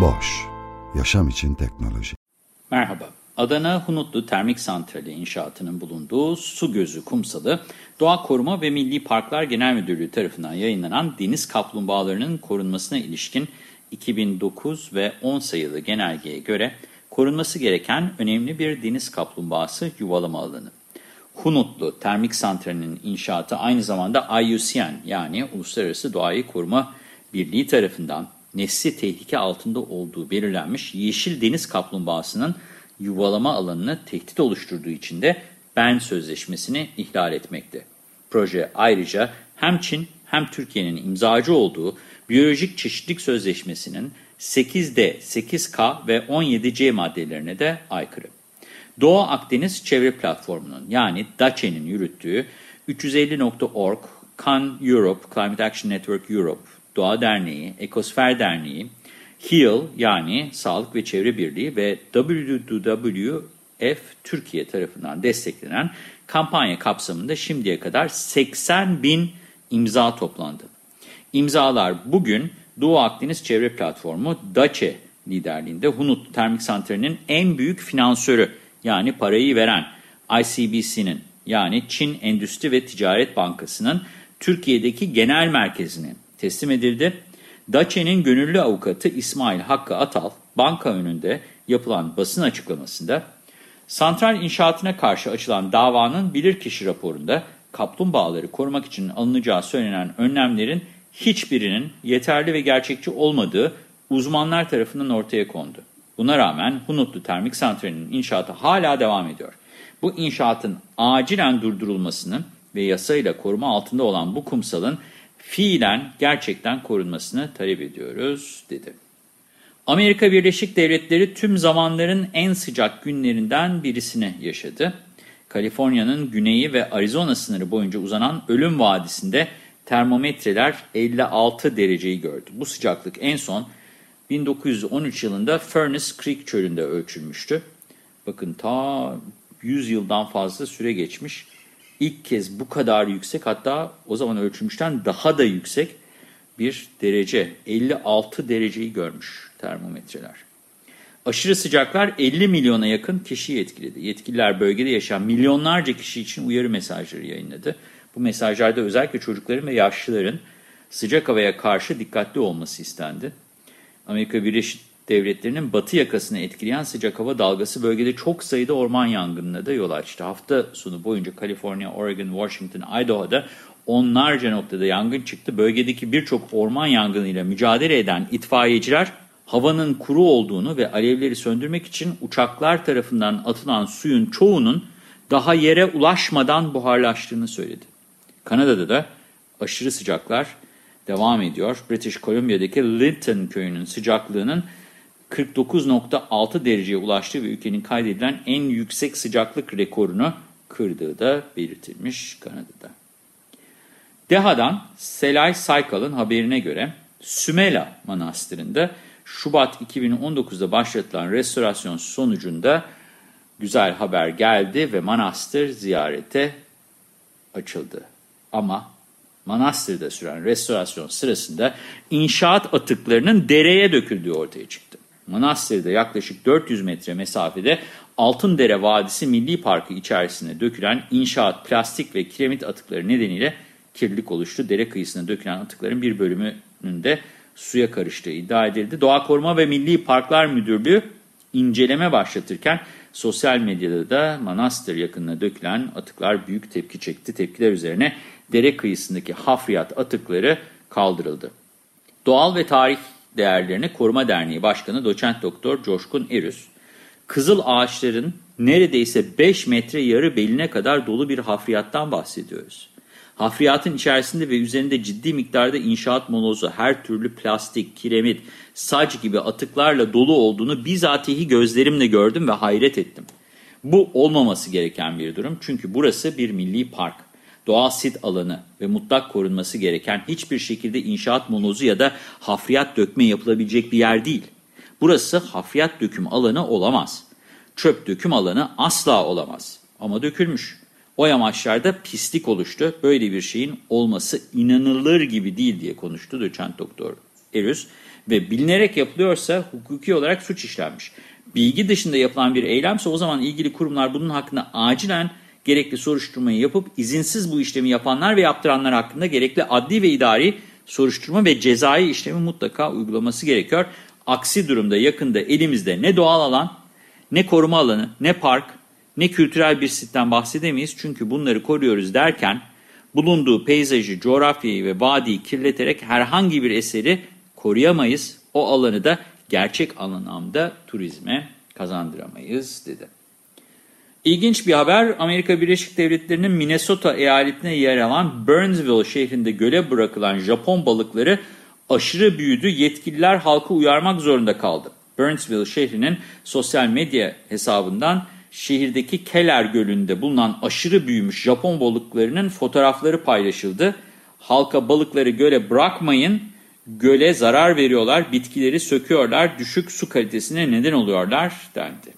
Boş, yaşam için teknoloji. Merhaba, Adana Hunutlu Termik Santrali inşaatının bulunduğu Su Gözü Kumsalı, Doğa Koruma ve Milli Parklar Genel Müdürlüğü tarafından yayınlanan deniz kaplumbağalarının korunmasına ilişkin 2009 ve 10 sayılı genelgeye göre korunması gereken önemli bir deniz kaplumbağası yuvalama alanı. Hunutlu Termik Santrali'nin inşaatı aynı zamanda IUCN yani Uluslararası Doğayı Koruma Birliği tarafından nesli tehlike altında olduğu belirlenmiş yeşil deniz kaplumbağasının yuvalama alanını tehdit oluşturduğu için de Bern Sözleşmesi'ni ihlal etmekte. Proje ayrıca hem Çin hem Türkiye'nin imzacı olduğu Biyolojik Çeşitlilik Sözleşmesi'nin 8D, 8K ve 17C maddelerine de aykırı. Doğu Akdeniz Çevre Platformu'nun yani DAÇE'nin yürüttüğü 350.org, CAN Europe, Climate Action Network Europe, Doğa Derneği, Ekosfer Derneği, HEAL yani Sağlık ve Çevre Birliği ve WWF Türkiye tarafından desteklenen kampanya kapsamında şimdiye kadar 80 bin imza toplandı. İmzalar bugün Doğu Akdeniz Çevre Platformu DAÇE liderliğinde Hunut Termik Santrali'nin en büyük finansörü yani parayı veren ICBC'nin yani Çin Endüstri ve Ticaret Bankası'nın Türkiye'deki genel merkezine teslim edildi. DAÇE'nin gönüllü avukatı İsmail Hakkı Atal banka önünde yapılan basın açıklamasında santral inşaatına karşı açılan davanın bilirkişi raporunda kaplumbağaları korumak için alınacağı söylenen önlemlerin hiçbirinin yeterli ve gerçekçi olmadığı uzmanlar tarafından ortaya kondu. Buna rağmen Hunutlu Termik Santrali'nin inşaatı hala devam ediyor. Bu inşaatın acilen durdurulmasını ve yasayla koruma altında olan bu kumsalın fiilen gerçekten korunmasını talep ediyoruz, dedi. Amerika Birleşik Devletleri tüm zamanların en sıcak günlerinden birisini yaşadı. Kaliforniya'nın güneyi ve Arizona sınırı boyunca uzanan Ölüm Vadisi'nde termometreler 56 dereceyi gördü. Bu sıcaklık en son 1913 yılında Furnace Creek çölünde ölçülmüştü. Bakın ta 100 yıldan fazla süre geçmiş. İlk kez bu kadar yüksek hatta o zaman ölçülmüşten daha da yüksek bir derece 56 dereceyi görmüş termometreler. Aşırı sıcaklar 50 milyona yakın kişiyi etkiledi. Yetkililer bölgede yaşayan milyonlarca kişi için uyarı mesajları yayınladı. Bu mesajlarda özellikle çocukların ve yaşlıların sıcak havaya karşı dikkatli olması istendi. Amerika Birleşik Devletleri'nin batı yakasını etkileyen sıcak hava dalgası bölgede çok sayıda orman yangınına da yol açtı. Hafta sonu boyunca Kaliforniya, Oregon, Washington, Idaho'da onlarca noktada yangın çıktı. Bölgedeki birçok orman yangınıyla mücadele eden itfaiyeciler havanın kuru olduğunu ve alevleri söndürmek için uçaklar tarafından atılan suyun çoğunun daha yere ulaşmadan buharlaştığını söyledi. Kanada'da da aşırı sıcaklar devam ediyor. British Columbia'daki Linton köyünün sıcaklığının 49.6 dereceye ulaştığı ve ülkenin kaydedilen en yüksek sıcaklık rekorunu kırdığı da belirtilmiş Kanada'da. DEHA'dan Selay Saykal'ın haberine göre Sümela Manastırı'nda Şubat 2019'da başlatılan restorasyon sonucunda güzel haber geldi ve manastır ziyarete açıldı. Ama manastırda süren restorasyon sırasında inşaat atıklarının dereye döküldüğü ortaya çıktı. Manastırda yaklaşık 400 metre mesafede Altındere Vadisi Milli Parkı içerisine dökülen inşaat, plastik ve kiremit atıkları nedeniyle kirlilik oluştu. Dere kıyısına dökülen atıkların bir bölümünün de suya karıştığı iddia edildi. Doğa Koruma ve Milli Parklar Müdürlüğü inceleme başlatırken sosyal medyada da manastır yakınına dökülen atıklar büyük tepki çekti. Tepkiler üzerine dere kıyısındaki hafriyat atıkları kaldırıldı. Doğal ve Tarih Değerlerini Koruma Derneği Başkanı Doçent Doktor Coşkun Erüz, kızıl ağaçların neredeyse 5 metre yarı beline kadar dolu bir hafriyattan bahsediyoruz. Hafriyatın içerisinde ve üzerinde ciddi miktarda inşaat molozu, her türlü plastik, kiremit, saç gibi atıklarla dolu olduğunu bizatihi gözlerimle gördüm ve hayret ettim. Bu olmaması gereken bir durum çünkü burası bir milli park, doğal sit alanı ve mutlak korunması gereken hiçbir şekilde inşaat molozu ya da hafriyat dökme yapılabilecek bir yer değil. Burası hafriyat döküm alanı olamaz. Çöp döküm alanı asla olamaz ama dökülmüş. O yamaçlarda pislik oluştu. Böyle bir şeyin olması inanılır gibi değil diye konuştu doçent doktor Erüz. Ve bilinerek yapılıyorsa hukuki olarak suç işlenmiş. Bilgi dışında yapılan bir eylemse o zaman ilgili kurumlar bunun hakkında acilen gerekli soruşturmayı yapıp izinsiz bu işlemi yapanlar ve yaptıranlar hakkında gerekli adli ve idari soruşturma ve cezai işlemi mutlaka uygulaması gerekiyor. Aksi durumda yakında elimizde ne doğal alan, ne koruma alanı, ne park, ne kültürel bir sitten bahsedemeyiz. Çünkü bunları koruyoruz derken bulunduğu peyzajı, coğrafyayı ve vadiyi kirleterek herhangi bir eseri koruyamayız. O alanı da gerçek anlamda turizme kazandıramayız dedi. İlginç bir haber Amerika Birleşik Devletleri'nin Minnesota eyaletine yer alan Burnsville şehrinde göle bırakılan Japon balıkları aşırı büyüdü. Yetkililer halkı uyarmak zorunda kaldı. Burnsville şehrinin sosyal medya hesabından şehirdeki Keller Gölü'nde bulunan aşırı büyümüş Japon balıklarının fotoğrafları paylaşıldı. Halka balıkları göle bırakmayın, göle zarar veriyorlar, bitkileri söküyorlar, düşük su kalitesine neden oluyorlar dendi.